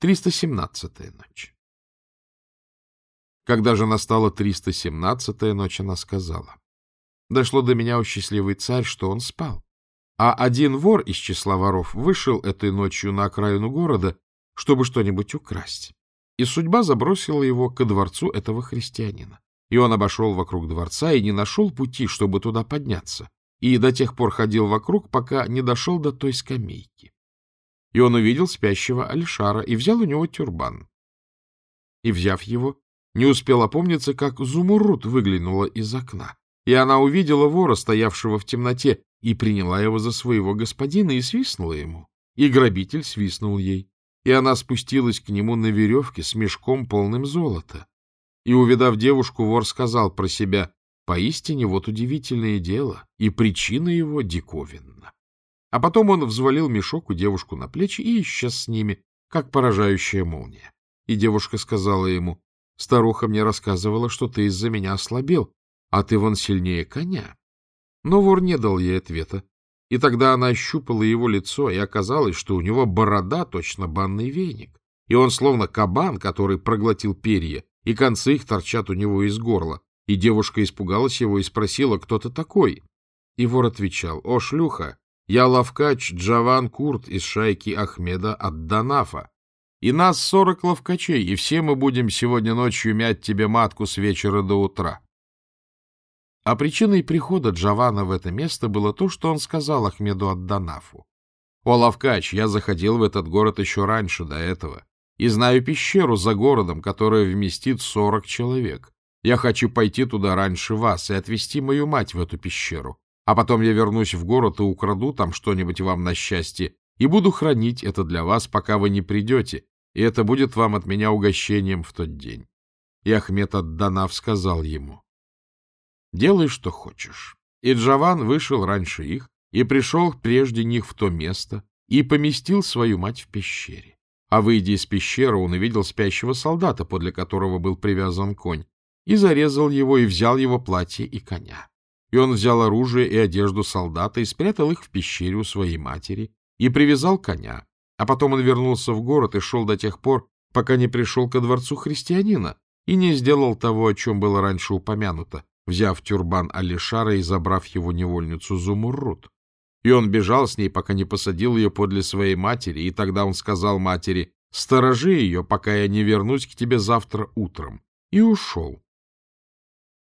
317-я ночь. Когда же настала 317-я ночь, она сказала, «Дошло до меня, о счастливый царь, что он спал. А один вор из числа воров вышел этой ночью на окраину города, чтобы что-нибудь украсть. И судьба забросила его ко дворцу этого христианина. И он обошел вокруг дворца и не нашел пути, чтобы туда подняться, и до тех пор ходил вокруг, пока не дошел до той скамейки. И он увидел спящего Альшара и взял у него тюрбан. И, взяв его, не успел опомниться, как Зумурут выглянула из окна. И она увидела вора, стоявшего в темноте, и приняла его за своего господина и свистнула ему. И грабитель свистнул ей. И она спустилась к нему на веревке с мешком, полным золота. И, увидав девушку, вор сказал про себя, «Поистине вот удивительное дело, и причина его диковинна». А потом он взвалил мешок у девушку на плечи и исчез с ними, как поражающая молния. И девушка сказала ему, «Старуха мне рассказывала, что ты из-за меня ослабел, а ты вон сильнее коня». Но вор не дал ей ответа, и тогда она ощупала его лицо, и оказалось, что у него борода точно банный веник, и он словно кабан, который проглотил перья, и концы их торчат у него из горла. И девушка испугалась его и спросила, кто ты такой? И вор отвечал, «О, шлюха, я ловкач Джаван Курт из шайки Ахмеда от Данафа. И нас сорок ловкачей, и все мы будем сегодня ночью мять тебе матку с вечера до утра. А причиной прихода Джавана в это место было то, что он сказал Ахмеду от Данафу. «О, ловкач, я заходил в этот город еще раньше до этого, и знаю пещеру за городом, которая вместит сорок человек. Я хочу пойти туда раньше вас и отвезти мою мать в эту пещеру. А потом я вернусь в город и украду там что-нибудь вам на счастье, и буду хранить это для вас, пока вы не придете, и это будет вам от меня угощением в тот день. И Ахмед Адданав сказал ему, «Делай, что хочешь». И Джаван вышел раньше их и пришел прежде них в то место и поместил свою мать в пещере. А выйдя из пещеры, он увидел спящего солдата, подле которого был привязан конь, и зарезал его, и взял его платье и коня. И он взял оружие и одежду солдата и спрятал их в пещере у своей матери и привязал коня. А потом он вернулся в город и шел до тех пор, пока не пришел ко дворцу христианина и не сделал того, о чем было раньше упомянуто, взяв тюрбан Алишара и забрав его невольницу Зумуррут. И он бежал с ней, пока не посадил ее подле своей матери, и тогда он сказал матери, «Сторожи ее, пока я не вернусь к тебе завтра утром», и ушел.